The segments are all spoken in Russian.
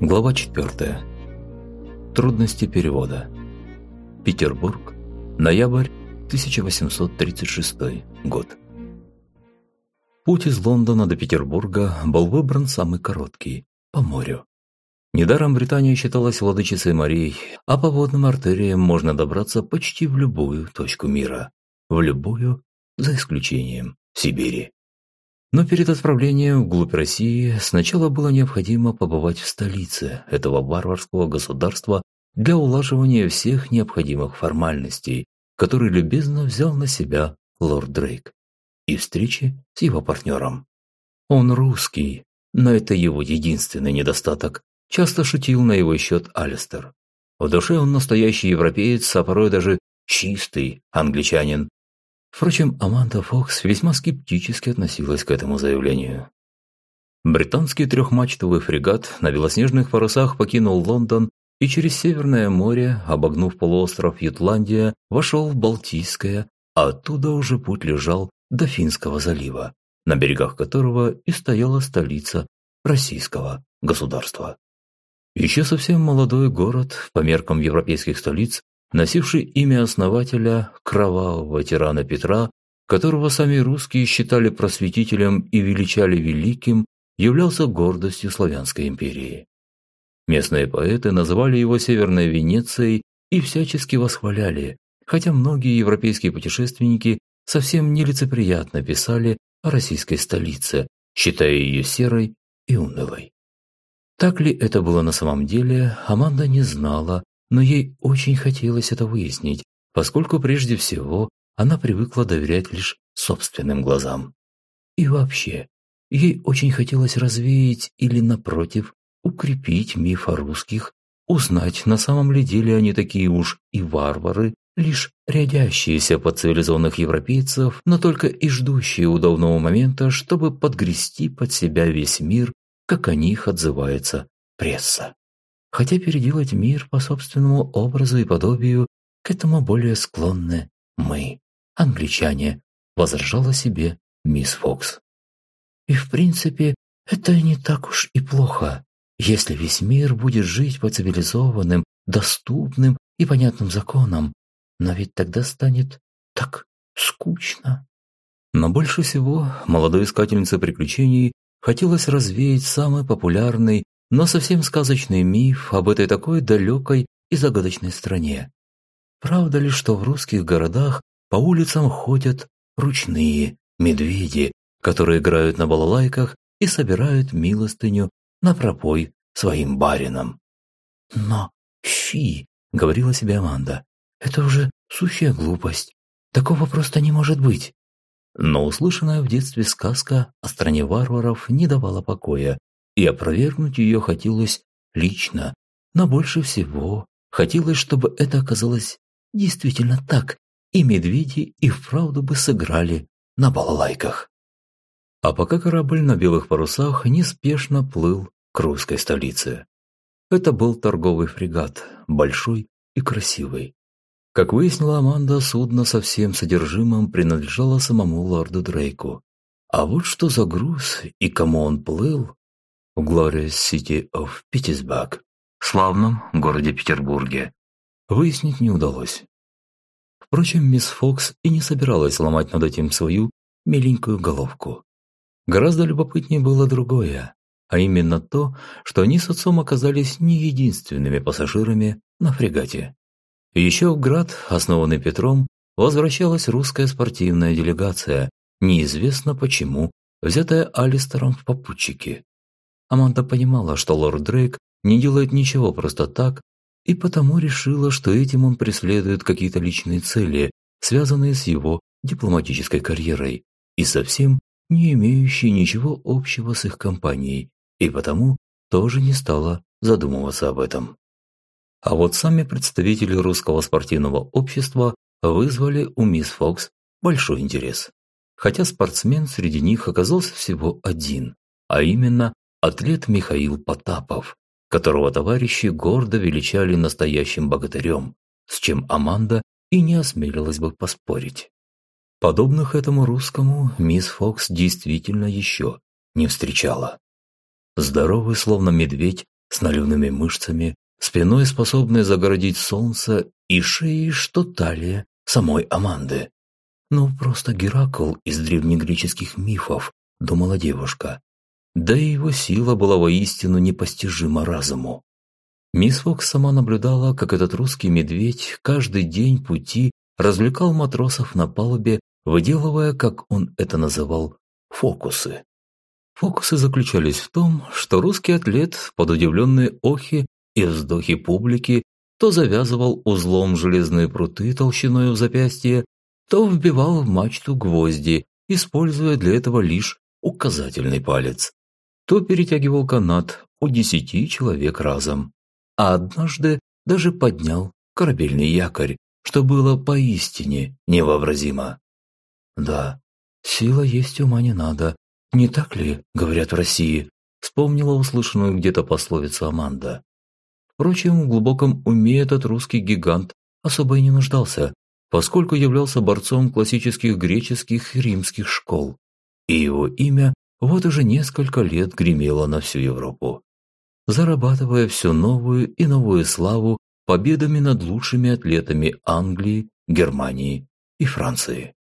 Глава 4. Трудности перевода. Петербург. Ноябрь 1836 год. Путь из Лондона до Петербурга был выбран самый короткий – по морю. Недаром Британия считалась владычицей морей, а по водным артериям можно добраться почти в любую точку мира. В любую, за исключением Сибири. Но перед отправлением вглубь России сначала было необходимо побывать в столице этого варварского государства для улаживания всех необходимых формальностей, которые любезно взял на себя лорд Дрейк, и встречи с его партнером. Он русский, но это его единственный недостаток, часто шутил на его счет Алистер. В душе он настоящий европеец, а порой даже чистый англичанин, Впрочем, Аманда Фокс весьма скептически относилась к этому заявлению. Британский трехмачтовый фрегат на белоснежных парусах покинул Лондон и через Северное море, обогнув полуостров Ютландия, вошел в Балтийское, а оттуда уже путь лежал до Финского залива, на берегах которого и стояла столица российского государства. Еще совсем молодой город, по меркам европейских столиц, носивший имя основателя, кровавого тирана Петра, которого сами русские считали просветителем и величали великим, являлся гордостью славянской империи. Местные поэты называли его Северной Венецией и всячески восхваляли, хотя многие европейские путешественники совсем нелицеприятно писали о российской столице, считая ее серой и унылой. Так ли это было на самом деле, Аманда не знала, но ей очень хотелось это выяснить, поскольку прежде всего она привыкла доверять лишь собственным глазам. И вообще, ей очень хотелось развеять или, напротив, укрепить миф о русских, узнать, на самом ли деле они такие уж и варвары, лишь рядящиеся под цивилизованных европейцев, но только и ждущие удобного момента, чтобы подгрести под себя весь мир, как о них отзывается пресса хотя переделать мир по собственному образу и подобию к этому более склонны мы, англичане, возражала себе мисс Фокс. И в принципе, это не так уж и плохо, если весь мир будет жить по цивилизованным, доступным и понятным законам, но ведь тогда станет так скучно. Но больше всего молодой искательнице приключений хотелось развеять самый популярный но совсем сказочный миф об этой такой далекой и загадочной стране. Правда ли, что в русских городах по улицам ходят ручные медведи, которые играют на балалайках и собирают милостыню на пропой своим баринам? Но фи, говорила себе Аманда, это уже сущая глупость. Такого просто не может быть. Но услышанная в детстве сказка о стране варваров не давала покоя, и опровергнуть ее хотелось лично, но больше всего хотелось, чтобы это оказалось действительно так, и медведи и вправду бы сыграли на балалайках. А пока корабль на белых парусах неспешно плыл к русской столице. Это был торговый фрегат, большой и красивый. Как выяснила Аманда, судно со всем содержимым принадлежало самому лорду Дрейку. А вот что за груз и кому он плыл, в Glorious City of Pittsburgh, славном городе Петербурге, выяснить не удалось. Впрочем, мисс Фокс и не собиралась ломать над этим свою миленькую головку. Гораздо любопытнее было другое, а именно то, что они с отцом оказались не единственными пассажирами на фрегате. Еще в град, основанный Петром, возвращалась русская спортивная делегация, неизвестно почему, взятая Алистером в попутчики. Аманда понимала, что лорд Дрейк не делает ничего просто так, и потому решила, что этим он преследует какие-то личные цели, связанные с его дипломатической карьерой, и совсем не имеющие ничего общего с их компанией, и потому тоже не стала задумываться об этом. А вот сами представители русского спортивного общества вызвали у мисс Фокс большой интерес. Хотя спортсмен среди них оказался всего один, а именно атлет Михаил Потапов, которого товарищи гордо величали настоящим богатырем, с чем Аманда и не осмелилась бы поспорить. Подобных этому русскому мисс Фокс действительно еще не встречала. Здоровый, словно медведь, с наливными мышцами, спиной способной загородить солнце и шеей, что талия самой Аманды. Ну, просто Геракл из древнегреческих мифов, думала девушка. Да и его сила была воистину непостижима разуму. Мисс Фокс сама наблюдала, как этот русский медведь каждый день пути развлекал матросов на палубе, выделывая, как он это называл, фокусы. Фокусы заключались в том, что русский атлет под удивленные охи и вздохи публики то завязывал узлом железные пруты толщиной в запястье, то вбивал в мачту гвозди, используя для этого лишь указательный палец, то перетягивал канат у десяти человек разом, а однажды даже поднял корабельный якорь, что было поистине невообразимо. Да, сила есть ума не надо, не так ли, говорят в России, вспомнила услышанную где-то пословицу Аманда. Впрочем, в глубоком уме этот русский гигант особо и не нуждался, поскольку являлся борцом классических греческих и римских школ, и его имя вот уже несколько лет гремело на всю Европу, зарабатывая все новую и новую славу победами над лучшими атлетами Англии, Германии и Франции.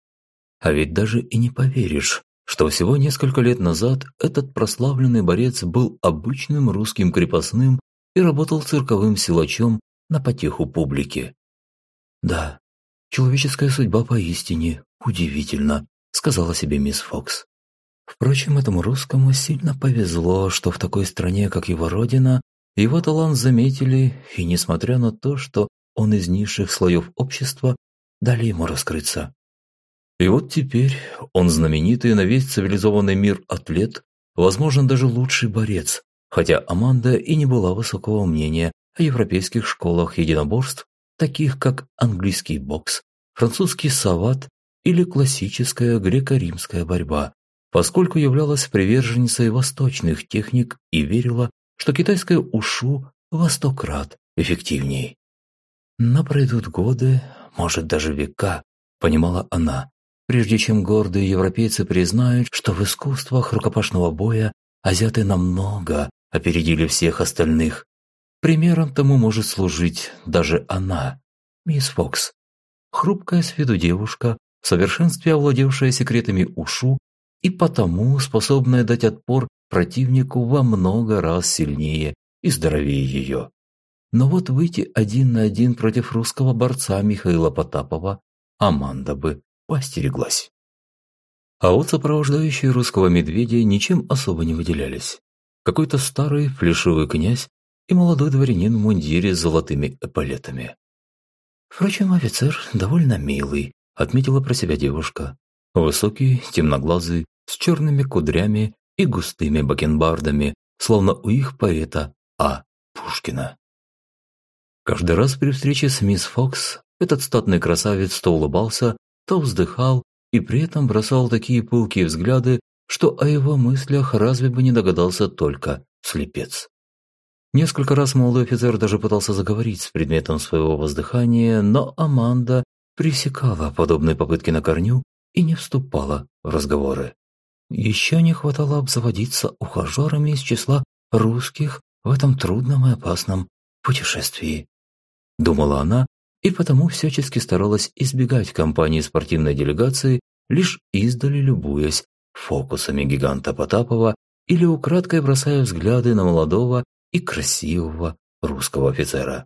А ведь даже и не поверишь, что всего несколько лет назад этот прославленный борец был обычным русским крепостным и работал цирковым силачом на потеху публики. Да, «Человеческая судьба поистине удивительна», – сказала себе мисс Фокс. Впрочем, этому русскому сильно повезло, что в такой стране, как его родина, его талант заметили, и несмотря на то, что он из низших слоев общества, дали ему раскрыться. И вот теперь он знаменитый на весь цивилизованный мир атлет, возможно, даже лучший борец, хотя Аманда и не была высокого мнения о европейских школах единоборств таких как английский бокс, французский сават или классическая греко-римская борьба, поскольку являлась приверженницей восточных техник и верила, что китайское ушу во сто крат эффективней. Но пройдут годы, может даже века, понимала она, прежде чем гордые европейцы признают, что в искусствах рукопашного боя азиаты намного опередили всех остальных, Примером тому может служить даже она, мисс Фокс. Хрупкая с виду девушка, в совершенстве овладевшая секретами ушу и потому способная дать отпор противнику во много раз сильнее и здоровее ее. Но вот выйти один на один против русского борца Михаила Потапова Аманда бы постереглась. А вот сопровождающие русского медведя ничем особо не выделялись. Какой-то старый флешивый князь и молодой дворянин в мундире с золотыми эполетами. Впрочем, офицер довольно милый, отметила про себя девушка. Высокий, темноглазый, с черными кудрями и густыми бакенбардами, словно у их поэта А. Пушкина. Каждый раз при встрече с мисс Фокс этот статный красавец то улыбался, то вздыхал и при этом бросал такие пылкие взгляды, что о его мыслях разве бы не догадался только слепец. Несколько раз молодой офицер даже пытался заговорить с предметом своего воздыхания, но Аманда пресекала подобные попытки на корню и не вступала в разговоры. Еще не хватало обзаводиться ухажерами из числа русских в этом трудном и опасном путешествии. Думала она, и потому всячески старалась избегать компании спортивной делегации, лишь издали любуясь фокусами гиганта Потапова или украдкой бросая взгляды на молодого и красивого русского офицера.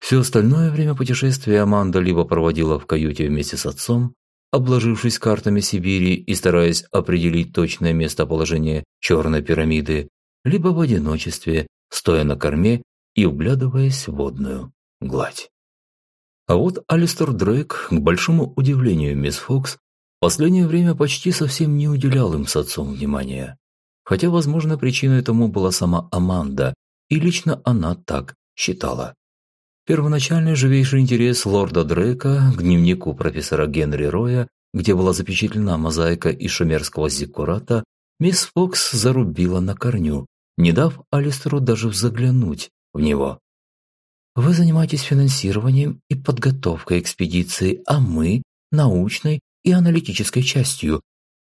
Все остальное время путешествия Аманда либо проводила в каюте вместе с отцом, обложившись картами Сибири и стараясь определить точное местоположение Черной пирамиды, либо в одиночестве, стоя на корме и углядываясь в водную гладь. А вот Алистер Дрейк, к большому удивлению мисс Фокс, в последнее время почти совсем не уделял им с отцом внимания хотя, возможно, причиной тому была сама Аманда, и лично она так считала. Первоначальный живейший интерес лорда Дрейка к дневнику профессора Генри Роя, где была запечатлена мозаика из шумерского зиккурата, мисс Фокс зарубила на корню, не дав Алистеру даже заглянуть в него. «Вы занимаетесь финансированием и подготовкой экспедиции, а мы – научной и аналитической частью,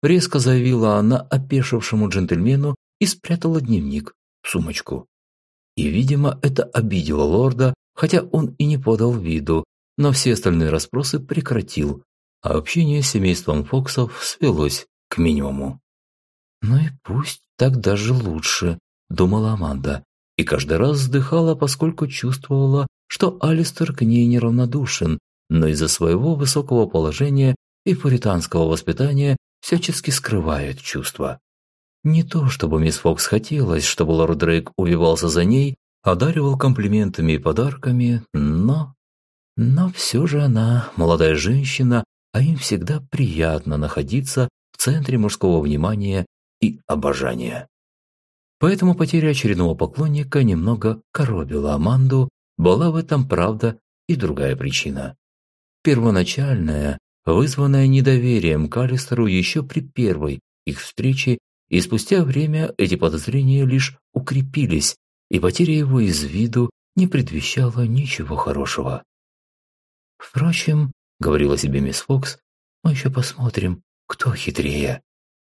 резко заявила она опешившему джентльмену и спрятала дневник в сумочку. И, видимо, это обидело лорда, хотя он и не подал виду, но все остальные расспросы прекратил, а общение с семейством Фоксов свелось к минимуму. «Ну и пусть так даже лучше», – думала Аманда, и каждый раз вздыхала, поскольку чувствовала, что Алистер к ней неравнодушен, но из-за своего высокого положения и пуританского воспитания всячески скрывает чувства. Не то, чтобы мисс Фокс хотелось, чтобы лорд Дрейк увивался за ней, одаривал комплиментами и подарками, но... Но все же она молодая женщина, а им всегда приятно находиться в центре мужского внимания и обожания. Поэтому потеря очередного поклонника немного коробила Аманду, была в этом, правда, и другая причина. Первоначальная, вызванная недоверием к Алистеру еще при первой их встрече и спустя время эти подозрения лишь укрепились, и потеря его из виду не предвещала ничего хорошего. «Впрочем», — говорила себе мисс Фокс, — «мы еще посмотрим, кто хитрее.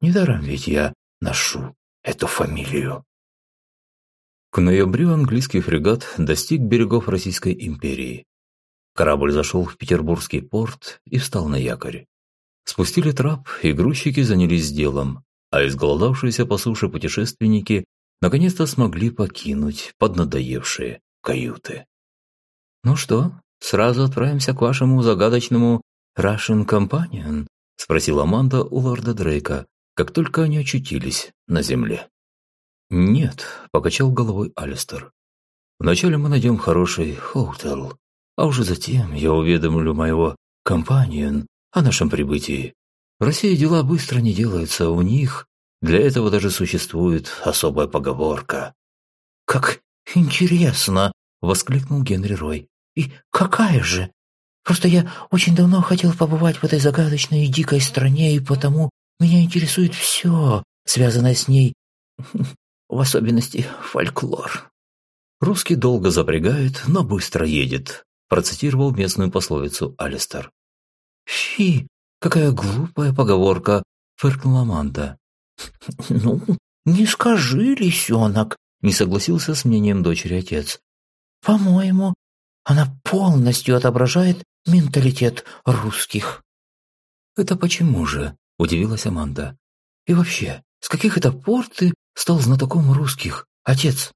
Недаром ведь я ношу эту фамилию». К ноябрю английский фрегат достиг берегов Российской империи. Корабль зашел в Петербургский порт и встал на якорь. Спустили трап, и грузчики занялись делом, а изголодавшиеся по суше путешественники наконец-то смогли покинуть поднадоевшие каюты. «Ну что, сразу отправимся к вашему загадочному Russian Companion?» – спросила Аманда у лорда Дрейка, как только они очутились на земле. «Нет», – покачал головой Алистер. «Вначале мы найдем хороший хоутел, а уже затем я уведомлю моего компаньон о нашем прибытии. В России дела быстро не делаются, у них для этого даже существует особая поговорка. «Как интересно!» – воскликнул Генри Рой. «И какая же? Просто я очень давно хотел побывать в этой загадочной и дикой стране, и потому меня интересует все, связанное с ней, в особенности фольклор». «Русский долго запрягает, но быстро едет», – процитировал местную пословицу Алистер. «Фи, какая глупая поговорка!» – фыркнула Аманда. «Ну, не скажи, лисенок!» – не согласился с мнением дочери отец. «По-моему, она полностью отображает менталитет русских». «Это почему же?» – удивилась Аманда. «И вообще, с каких это пор ты стал знатоком русских, отец?»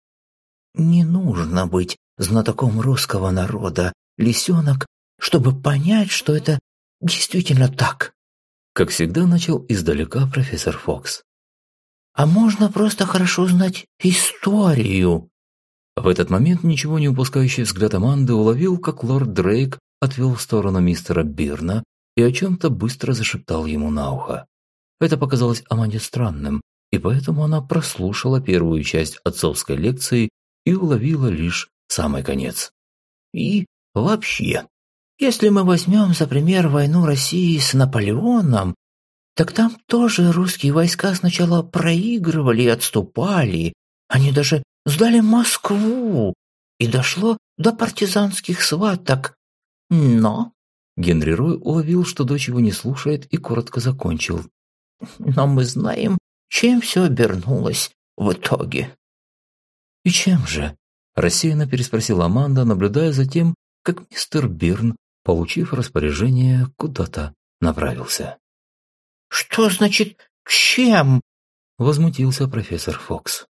«Не нужно быть знатоком русского народа, лисенок, чтобы понять, что это действительно так. Как всегда начал издалека профессор Фокс. А можно просто хорошо знать историю. В этот момент ничего не упускающий взгляд Аманды уловил, как лорд Дрейк отвел в сторону мистера Бирна и о чем-то быстро зашептал ему на ухо. Это показалось Аманде странным, и поэтому она прослушала первую часть отцовской лекции и уловила лишь самый конец. И вообще, если мы возьмем за пример войну России с Наполеоном, так там тоже русские войска сначала проигрывали и отступали. Они даже сдали Москву, и дошло до партизанских сваток. Но...» Генри Рой уловил, что дочь его не слушает, и коротко закончил. «Но мы знаем, чем все обернулось в итоге». «И чем же?» – рассеянно переспросила Аманда, наблюдая за тем, как мистер Бирн получив распоряжение, куда-то направился. «Что значит «чем»?» – возмутился профессор Фокс.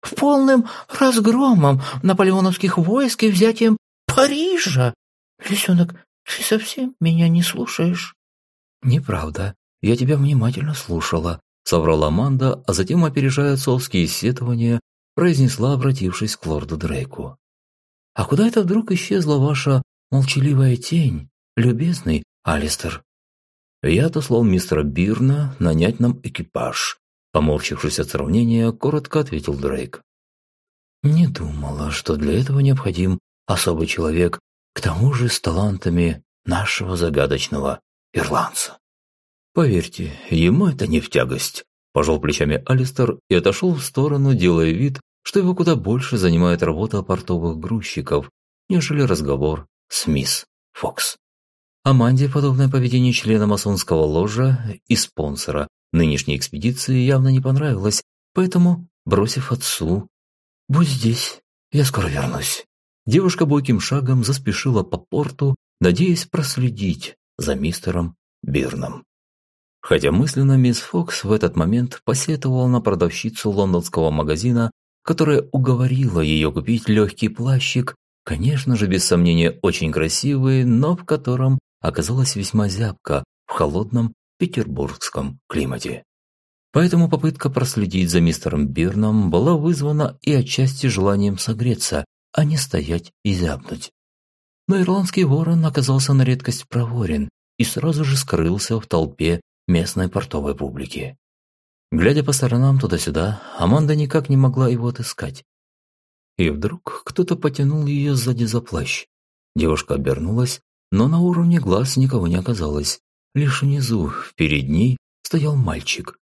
«В полным разгромом наполеоновских войск и взятием Парижа! Лисенок, ты совсем меня не слушаешь?» «Неправда. Я тебя внимательно слушала», – соврала Аманда, а затем, опережая отцовские сетования, произнесла, обратившись к лорду Дрейку. «А куда это вдруг исчезла ваша молчаливая тень, любезный Алистер. Я отослал мистера Бирна нанять нам экипаж. Поморщившись от сравнения, коротко ответил Дрейк. Не думала, что для этого необходим особый человек, к тому же с талантами нашего загадочного ирландца. Поверьте, ему это не в тягость. Пожал плечами Алистер и отошел в сторону, делая вид, что его куда больше занимает работа портовых грузчиков, нежели разговор с мисс Фокс. Аманде подобное поведение члена масонского ложа и спонсора нынешней экспедиции явно не понравилось, поэтому, бросив отцу «Будь здесь, я скоро вернусь». Девушка бойким шагом заспешила по порту, надеясь проследить за мистером Бирном. Хотя мысленно мисс Фокс в этот момент посетовала на продавщицу лондонского магазина, которая уговорила ее купить легкий плащик, конечно же, без сомнения, очень красивый, но в котором оказалась весьма зябко в холодном петербургском климате. Поэтому попытка проследить за мистером Бирном была вызвана и отчасти желанием согреться, а не стоять и зябнуть. Но ирландский ворон оказался на редкость проворен и сразу же скрылся в толпе местной портовой публики. Глядя по сторонам туда-сюда, Аманда никак не могла его отыскать. И вдруг кто-то потянул ее сзади за плащ. Девушка обернулась, но на уровне глаз никого не оказалось. Лишь внизу, перед ней, стоял мальчик.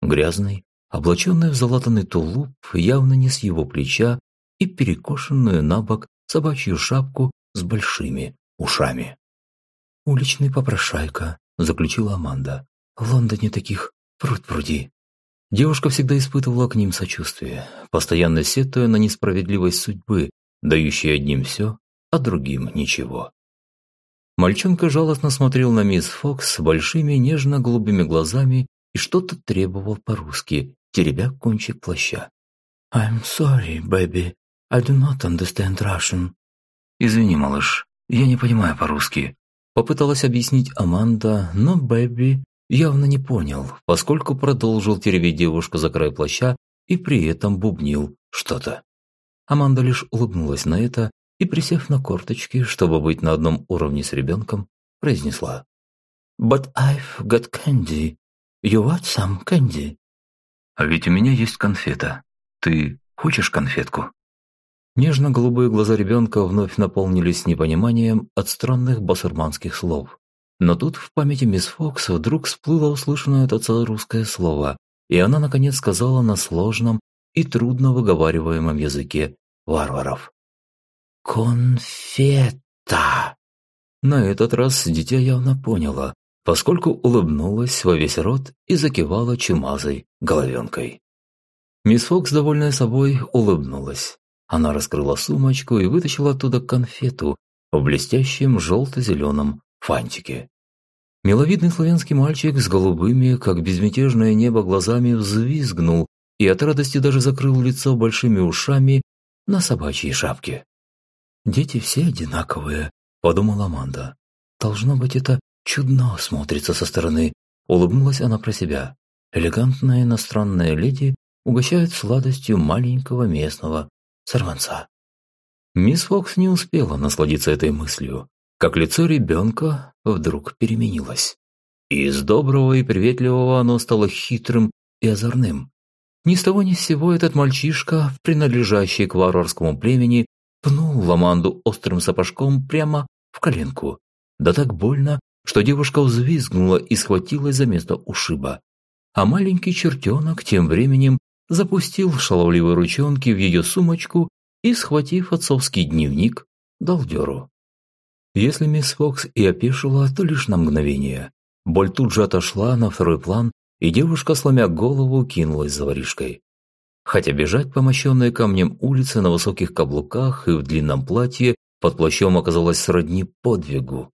Грязный, облаченный в залатанный тулуп, явно не с его плеча, и перекошенную на бок собачью шапку с большими ушами. «Уличный попрошайка», – заключила Аманда. «В Лондоне таких пруд-пруди». Девушка всегда испытывала к ним сочувствие, постоянно сетуя на несправедливость судьбы, дающей одним все, а другим ничего. Мальчонка жалостно смотрел на мисс Фокс с большими нежно-голубыми глазами и что-то требовал по-русски, теребя кончик плаща. «I'm sorry, baby. I do not understand Russian». «Извини, малыш, я не понимаю по-русски», – попыталась объяснить Аманда, но Бэби явно не понял, поскольку продолжил теребить девушку за край плаща и при этом бубнил что-то. Аманда лишь улыбнулась на это и, присев на корточки, чтобы быть на одном уровне с ребенком, произнесла «But I've got candy. You want some candy?» «А ведь у меня есть конфета. Ты хочешь конфетку?» Нежно-голубые глаза ребенка вновь наполнились непониманием от странных басурманских слов. Но тут в памяти мисс Фокс вдруг всплыло услышанное от отца русское слово, и она наконец сказала на сложном и трудно выговариваемом языке варваров. «Конфета!» На этот раз дитя явно поняло, поскольку улыбнулась во весь рот и закивала чумазой головенкой. Мисс Фокс, довольная собой, улыбнулась. Она раскрыла сумочку и вытащила оттуда конфету в блестящем желто-зеленом фантике. Миловидный славянский мальчик с голубыми, как безмятежное небо, глазами взвизгнул и от радости даже закрыл лицо большими ушами на собачьей шапке. «Дети все одинаковые», – подумала Аманда. «Должно быть, это чудно смотрится со стороны», – улыбнулась она про себя. Элегантная иностранная леди угощает сладостью маленького местного сорванца. Мисс Фокс не успела насладиться этой мыслью как лицо ребенка вдруг переменилось. Из доброго и приветливого оно стало хитрым и озорным. Ни с того ни с сего этот мальчишка, принадлежащий к варварскому племени, пнул Ламанду острым сапожком прямо в коленку. Да так больно, что девушка взвизгнула и схватилась за место ушиба. А маленький чертенок тем временем запустил шаловливые ручонки в ее сумочку и, схватив отцовский дневник, дал дёру. Если мисс Фокс и опешила, то лишь на мгновение. Боль тут же отошла на второй план, и девушка, сломя голову, кинулась за воришкой. Хотя бежать по мощенной камнем улице на высоких каблуках и в длинном платье под плащом оказалось сродни подвигу.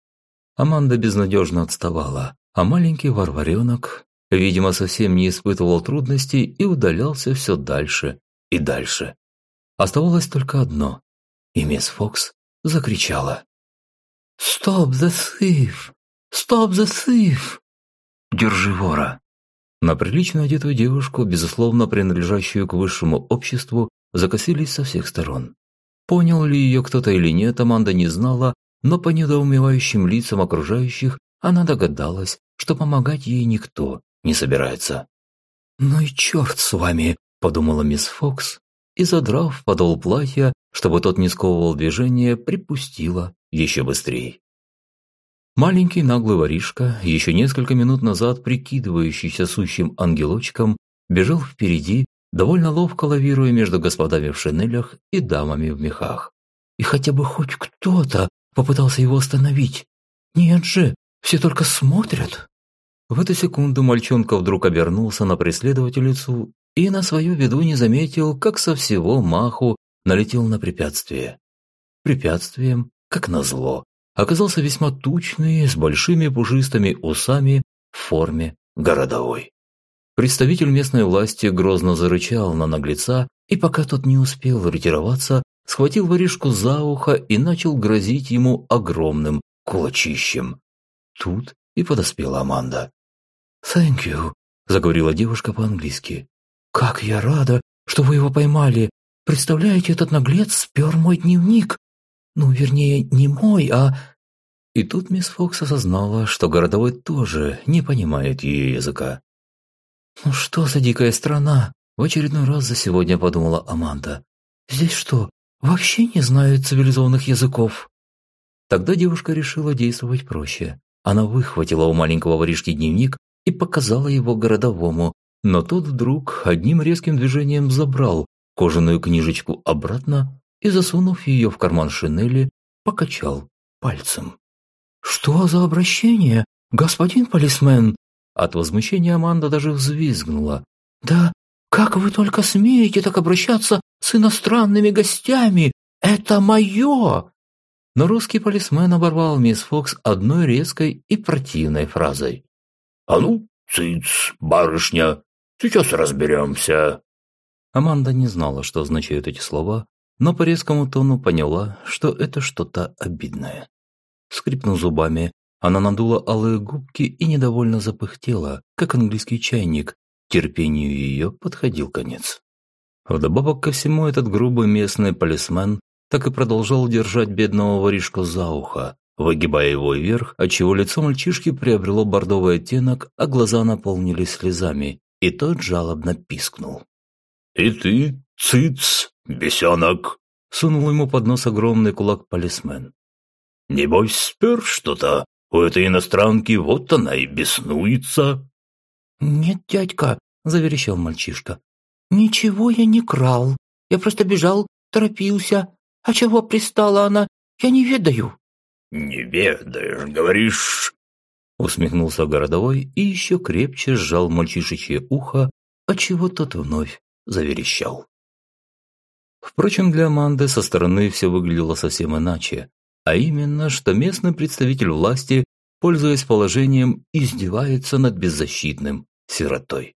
Аманда безнадежно отставала, а маленький варваренок, видимо, совсем не испытывал трудностей и удалялся все дальше и дальше. Оставалось только одно, и мисс Фокс закричала. «Stop the! Stop the thief!» «Держи вора!» На прилично одетую девушку, безусловно принадлежащую к высшему обществу, закосились со всех сторон. Понял ли ее кто-то или нет, Аманда не знала, но по недоумевающим лицам окружающих она догадалась, что помогать ей никто не собирается. «Ну и черт с вами!» – подумала мисс Фокс и, задрав подол платья, чтобы тот не сковывал движение, припустила еще быстрее. Маленький наглый воришка, еще несколько минут назад прикидывающийся сущим ангелочком, бежал впереди, довольно ловко лавируя между господами в шинелях и дамами в мехах. И хотя бы хоть кто-то попытался его остановить. Нет же, все только смотрят. В эту секунду мальчонка вдруг обернулся на преследовательницу и на свою беду не заметил, как со всего маху налетел на препятствие. Препятствием, как назло, оказался весьма тучный, с большими пушистыми усами в форме городовой. Представитель местной власти грозно зарычал на наглеца, и пока тот не успел ретироваться, схватил воришку за ухо и начал грозить ему огромным кулачищем. Тут и подоспела Аманда. «Thank you», – заговорила девушка по-английски. «Как я рада, что вы его поймали. Представляете, этот наглец спер мой дневник. Ну, вернее, не мой, а...» И тут мисс Фокс осознала, что городовой тоже не понимает ее языка. «Ну что за дикая страна?» – в очередной раз за сегодня подумала Аманда. «Здесь что, вообще не знают цивилизованных языков?» Тогда девушка решила действовать проще. Она выхватила у маленького воришки дневник и показала его городовому, но тот вдруг одним резким движением забрал кожаную книжечку обратно и, засунув ее в карман шинели, покачал пальцем. «Что за обращение, господин полисмен?» От возмущения Аманда даже взвизгнула. «Да как вы только смеете так обращаться с иностранными гостями? Это мое!» Но русский полисмен оборвал мисс Фокс одной резкой и противной фразой. «А ну, циц, барышня, сейчас разберемся». Аманда не знала, что означают эти слова, но по резкому тону поняла, что это что-то обидное. Скрипнув зубами, она надула алые губки и недовольно запыхтела, как английский чайник. Терпению ее подходил конец. Вдобавок ко всему, этот грубый местный полисмен так и продолжал держать бедного воришку за ухо, выгибая его вверх, отчего лицо мальчишки приобрело бордовый оттенок, а глаза наполнились слезами, и тот жалобно пискнул. «И ты, цыц, бесенок!» – сунул ему под нос огромный кулак полисмен. «Небось, спер что-то у этой иностранки вот она и беснуется». «Нет, дядька», – заверещал мальчишка. «Ничего я не крал. Я просто бежал, торопился. А чего пристала она, я не ведаю». «Не ведаешь, говоришь?» Усмехнулся городовой и еще крепче сжал мальчишечье ухо, отчего тот вновь заверещал. Впрочем, для Аманды со стороны все выглядело совсем иначе а именно, что местный представитель власти, пользуясь положением, издевается над беззащитным сиротой.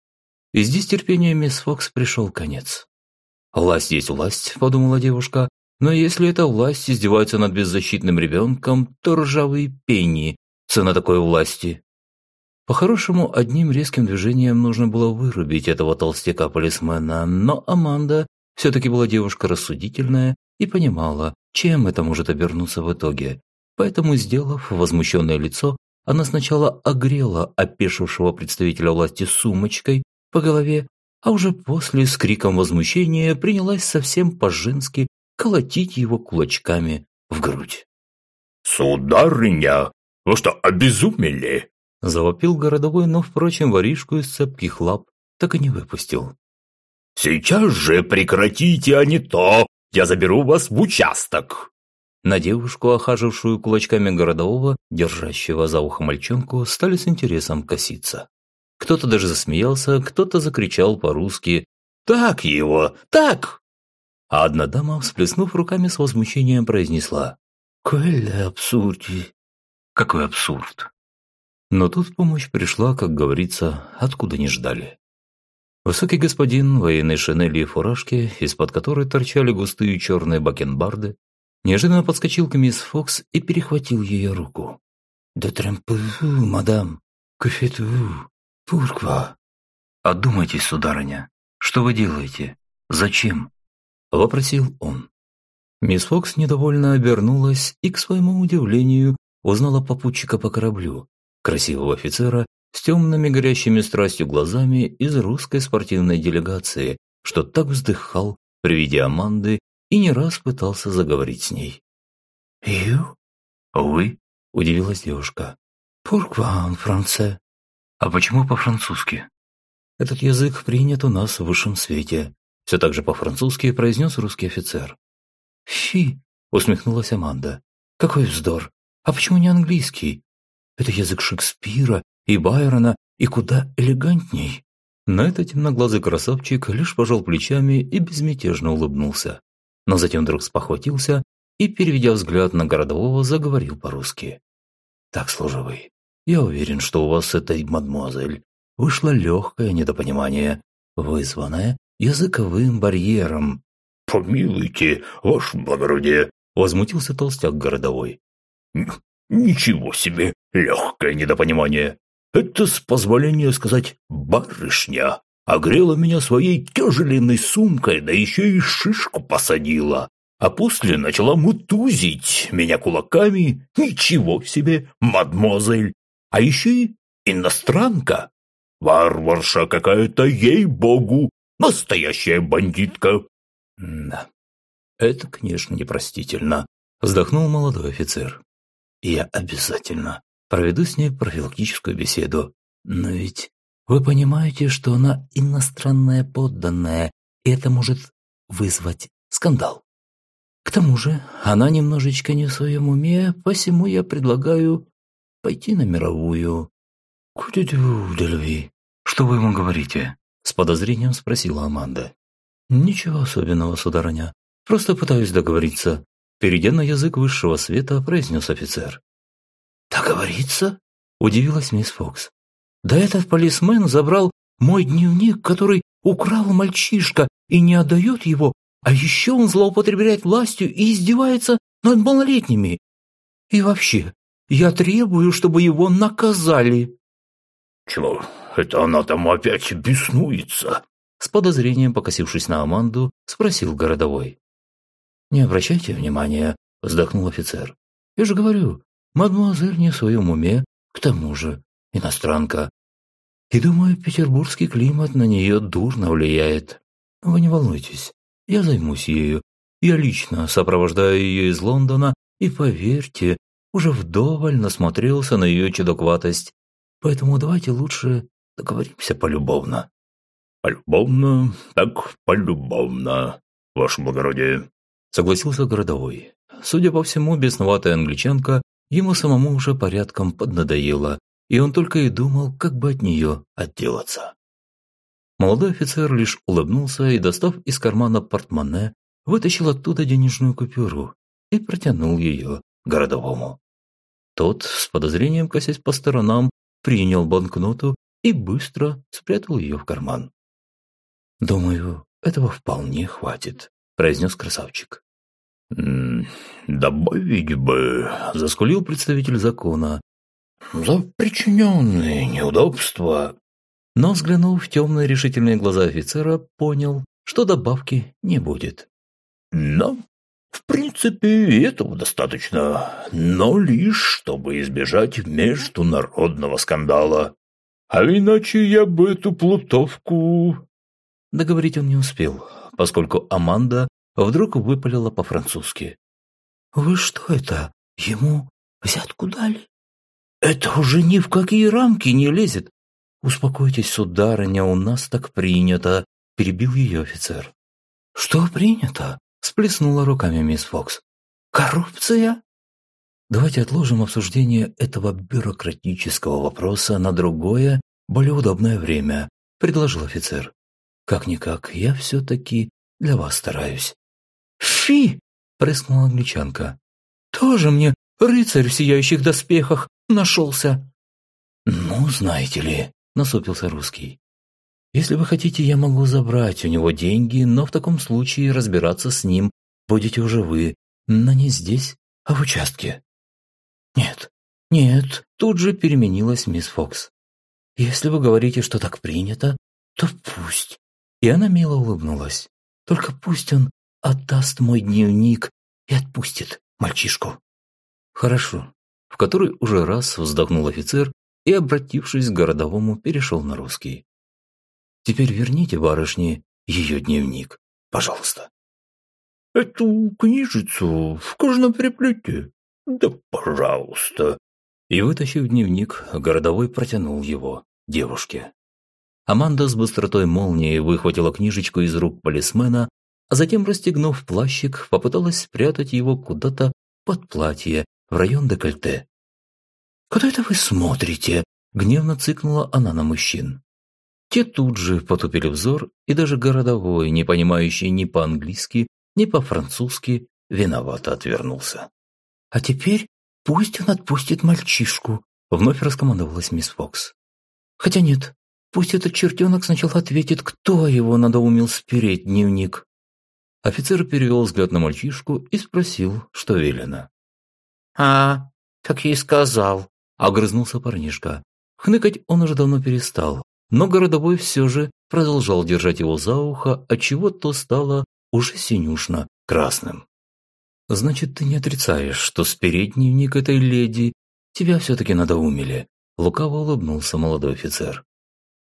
И здесь терпению мисс Фокс пришел конец. «Власть есть власть», – подумала девушка, «но если эта власть издевается над беззащитным ребенком, то ржавые пенни – цена такой власти». По-хорошему, одним резким движением нужно было вырубить этого толстяка-полисмена, но Аманда все-таки была девушка рассудительная и понимала, чем это может обернуться в итоге. Поэтому, сделав возмущенное лицо, она сначала огрела опешившего представителя власти сумочкой по голове, а уже после с криком возмущения принялась совсем по-женски колотить его кулачками в грудь. «Сударыня, вы что, обезумели?» Завопил городовой, но, впрочем, воришку из цепких лап так и не выпустил. «Сейчас же прекратите, а не то я заберу вас в участок!» На девушку, охажившую кулачками городового, держащего за ухо мальчонку, стали с интересом коситься. Кто-то даже засмеялся, кто-то закричал по-русски «Так его! Так!» А одна дама, всплеснув руками с возмущением, произнесла «Quelle абсурди!» «Какой абсурд!» Но тут помощь пришла, как говорится, откуда не ждали. Высокий господин в военной шинели и фуражке, из-под которой торчали густые черные бакенбарды, неожиданно подскочил к мисс Фокс и перехватил ее руку. «Да трампу, мадам, кафету, пурква». «Одумайтесь, сударыня, что вы делаете? Зачем?» – вопросил он. Мисс Фокс недовольно обернулась и, к своему удивлению, узнала попутчика по кораблю, красивого офицера с темными горящими страстью глазами из русской спортивной делегации, что так вздыхал при виде Аманды и не раз пытался заговорить с ней. «Ю? Вы?» – удивилась девушка. «Pourquoi франце?» «А почему по-французски?» «Этот язык принят у нас в высшем свете», – все так же по-французски произнес русский офицер. «Фи!» – усмехнулась Аманда. «Какой вздор! А почему не английский? Это язык Шекспира и Байрона, и куда элегантней. На это темноглазый красавчик лишь пожал плечами и безмятежно улыбнулся. но затем вдруг спохватился и, переведя взгляд на городового, заговорил по-русски. «Так, служивый, я уверен, что у вас с этой мадмуазель вышло легкое недопонимание, вызванное языковым барьером». «Помилуйте, ваше благородие!» – возмутился толстяк городовой. «Ничего себе, легкое недопонимание! Это, с позволения сказать, барышня огрела меня своей тяжеленной сумкой, да еще и шишку посадила, а после начала мутузить меня кулаками. Ничего себе, мадмозель! А еще и иностранка. Варварша какая-то, ей-богу, настоящая бандитка. Да, это, конечно, непростительно, вздохнул молодой офицер. Я обязательно проведу с ней профилактическую беседу. Но ведь вы понимаете, что она иностранная подданная, и это может вызвать скандал. К тому же, она немножечко не в своем уме, посему я предлагаю пойти на мировую. «Куда-дю, Дельви? Что вы ему говорите?» С подозрением спросила Аманда. «Ничего особенного, сударыня. Просто пытаюсь договориться». Перейдя на язык высшего света, произнес офицер. «Договориться?» – удивилась мисс Фокс. Да этот полисмен забрал мой дневник, который украл мальчишка и не отдает его, а еще он злоупотребляет властью и издевается над малолетними. И вообще, я требую, чтобы его наказали». «Чего, это она там опять беснуется?» С подозрением покосившись на Аманду, спросил городовой. «Не обращайте внимания», – вздохнул офицер. «Я же говорю, мадемуазель не в своем уме, к тому же иностранка. И думаю, петербургский климат на нее дурно влияет. Вы не волнуйтесь, я займусь ею. Я лично сопровождаю ее из Лондона и, поверьте, уже вдоволь насмотрелся на ее чудаковатость. Поэтому давайте лучше договоримся полюбовно». «Полюбовно, так полюбовно, ваше благородие», — согласился городовой. Судя по всему, бесноватая англичанка ему самому уже порядком поднадоела, и он только и думал, как бы от нее отделаться. Молодой офицер лишь улыбнулся и, достав из кармана портмоне, вытащил оттуда денежную купюру и протянул ее городовому. Тот, с подозрением косясь по сторонам, принял банкноту и быстро спрятал ее в карман. «Думаю, этого вполне хватит», – произнес красавчик. «М -м, «Добавить бы», – заскулил представитель закона, за причиненные неудобства. Но, взглянув в темные решительные глаза офицера, понял, что добавки не будет. Но, в принципе, этого достаточно, но лишь чтобы избежать международного скандала. А иначе я бы эту плутовку... Договорить он не успел, поскольку Аманда вдруг выпалила по-французски. «Вы что это, ему взятку дали?» Это уже ни в какие рамки не лезет. Успокойтесь, сударыня, у нас так принято, перебил ее офицер. Что принято? Сплеснула руками мисс Фокс. Коррупция? Давайте отложим обсуждение этого бюрократического вопроса на другое, более удобное время, предложил офицер. Как-никак, я все-таки для вас стараюсь. Фи! прыснула англичанка. Тоже мне рыцарь в сияющих доспехах нашелся». «Ну, знаете ли», – насупился русский. «Если вы хотите, я могу забрать у него деньги, но в таком случае разбираться с ним будете уже вы, но не здесь, а в участке». «Нет, нет», – тут же переменилась мисс Фокс. «Если вы говорите, что так принято, то пусть». И она мило улыбнулась. «Только пусть он отдаст мой дневник и отпустит мальчишку». «Хорошо, в который уже раз вздохнул офицер и, обратившись к городовому, перешел на русский. «Теперь верните барышне ее дневник, пожалуйста». «Эту книжицу в кожаном переплете? Да пожалуйста». И, вытащив дневник, городовой протянул его девушке. Аманда с быстротой молнии выхватила книжечку из рук полисмена, а затем, расстегнув плащик, попыталась спрятать его куда-то под платье в район декольте. «Куда это вы смотрите?» – гневно цыкнула она на мужчин. Те тут же потупили взор, и даже городовой, не понимающий ни по-английски, ни по-французски виновато отвернулся. «А теперь пусть он отпустит мальчишку», — вновь раскомандовалась мисс Фокс. «Хотя нет, пусть этот чертенок сначала ответит, кто его надоумил спереть дневник». Офицер перевел взгляд на мальчишку и спросил, что велено. «А, как я и сказал», — огрызнулся парнишка. Хныкать он уже давно перестал, но городовой все же продолжал держать его за ухо, отчего то стало уже синюшно красным. «Значит, ты не отрицаешь, что спереть дневник этой леди тебя все-таки надоумили?» Лукаво улыбнулся молодой офицер.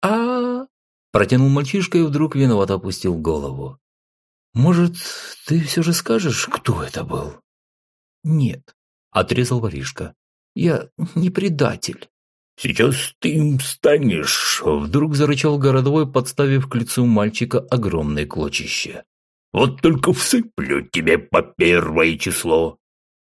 а Протянул мальчишка и вдруг виновато опустил голову. «Может, ты все же скажешь, кто это был?» «Нет», – отрезал воришка. «Я не предатель». «Сейчас ты им станешь!» – вдруг зарычал городовой, подставив к лицу мальчика огромное клочище. Вот только всыплю тебе по первое число».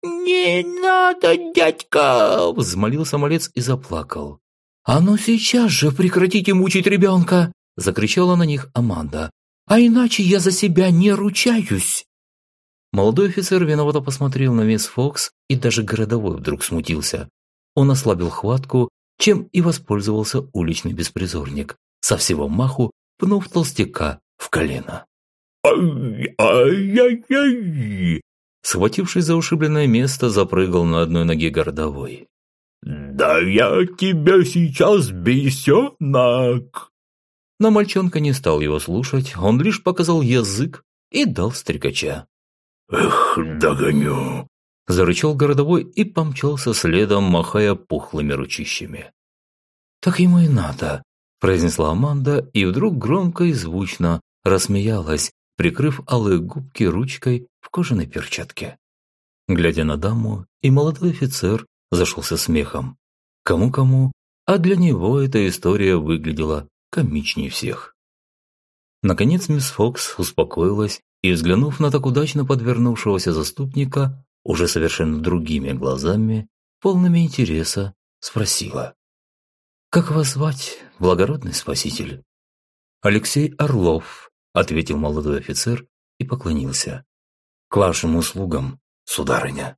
«Не надо, дядька!» – взмолился малец и заплакал. «А ну сейчас же прекратите мучить ребенка!» – закричала на них Аманда. «А иначе я за себя не ручаюсь!» Молодой офицер виновато посмотрел на мисс Фокс, и даже городовой вдруг смутился. Он ослабил хватку, чем и воспользовался уличный беспризорник, со всего маху пнув толстяка в колено. «Ай-ай-ай-ай!» Схватившись за ушибленное место, запрыгал на одной ноге городовой. «Да я тебя сейчас, бесенок!» Но мальчонка не стал его слушать, он лишь показал язык и дал стрекача. «Эх, догоню!» Зарычал городовой и помчался следом, махая пухлыми ручищами. «Так ему и надо», – произнесла Аманда и вдруг громко и звучно рассмеялась, прикрыв алые губки ручкой в кожаной перчатке. Глядя на даму, и молодой офицер зашелся смехом. Кому-кому, а для него эта история выглядела комичнее всех. Наконец мисс Фокс успокоилась и, взглянув на так удачно подвернувшегося заступника, уже совершенно другими глазами, полными интереса, спросила. «Как вас звать, благородный спаситель?» «Алексей Орлов», ответил молодой офицер и поклонился. «К вашим услугам, сударыня».